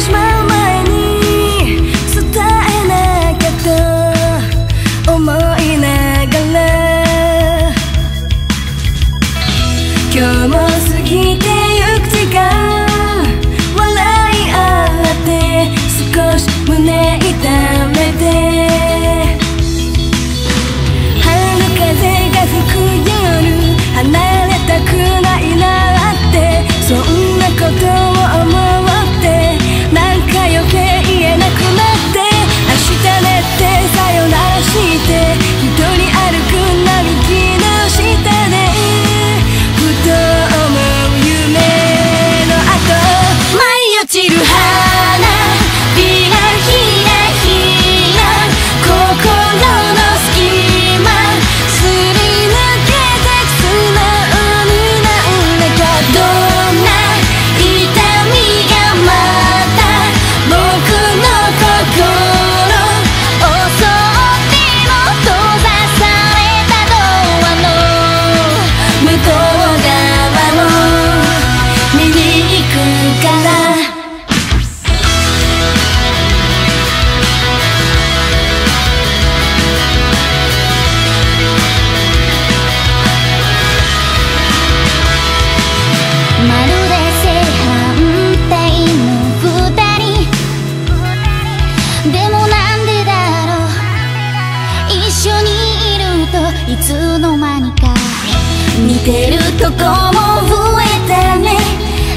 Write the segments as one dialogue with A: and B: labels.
A: しまう前に伝えなきゃと思いながら。今日も過ぎてといつの間にか。似てるとこも増えたね。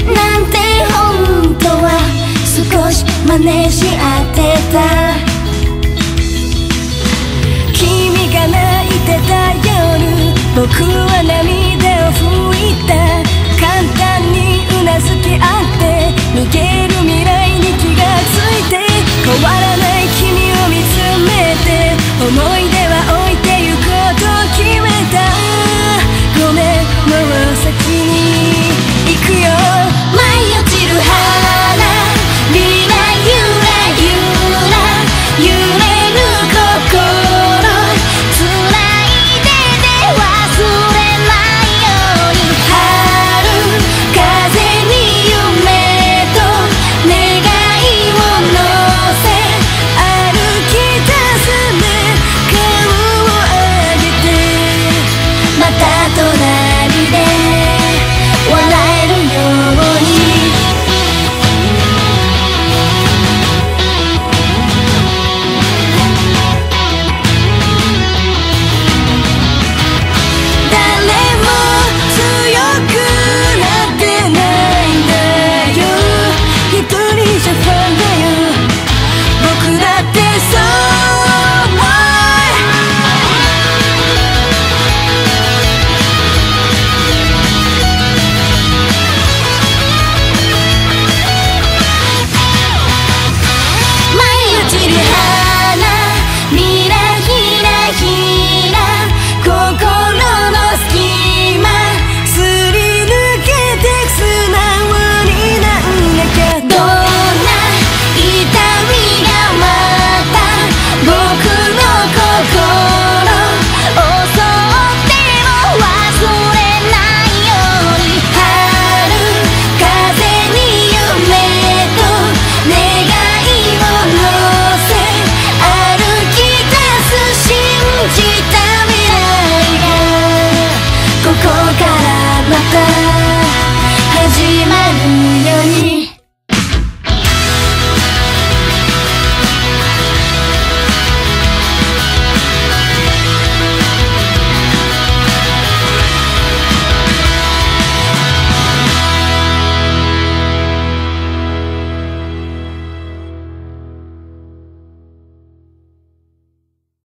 A: なんて本当は少し真似し合ってた。君が泣いてた夜僕 하지만 우연히